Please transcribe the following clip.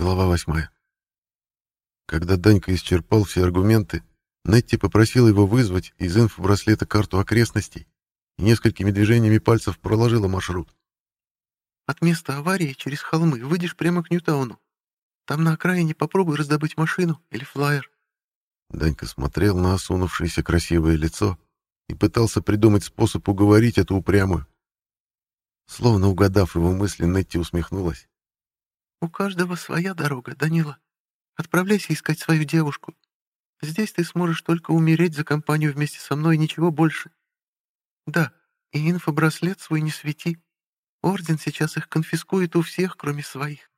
Глава восьмая. Когда Данька исчерпал все аргументы, Нетти попросила его вызвать из инфобраслета карту окрестностей и несколькими движениями пальцев проложила маршрут. «От места аварии через холмы выйдешь прямо к Ньютауну. Там на окраине попробуй раздобыть машину или флайер». Данька смотрел на осунувшееся красивое лицо и пытался придумать способ уговорить эту упрямую. Словно угадав его мысли, Нетти усмехнулась. «У каждого своя дорога, Данила. Отправляйся искать свою девушку. Здесь ты сможешь только умереть за компанию вместе со мной, ничего больше. Да, и инфобраслет свой не свети. Орден сейчас их конфискует у всех, кроме своих.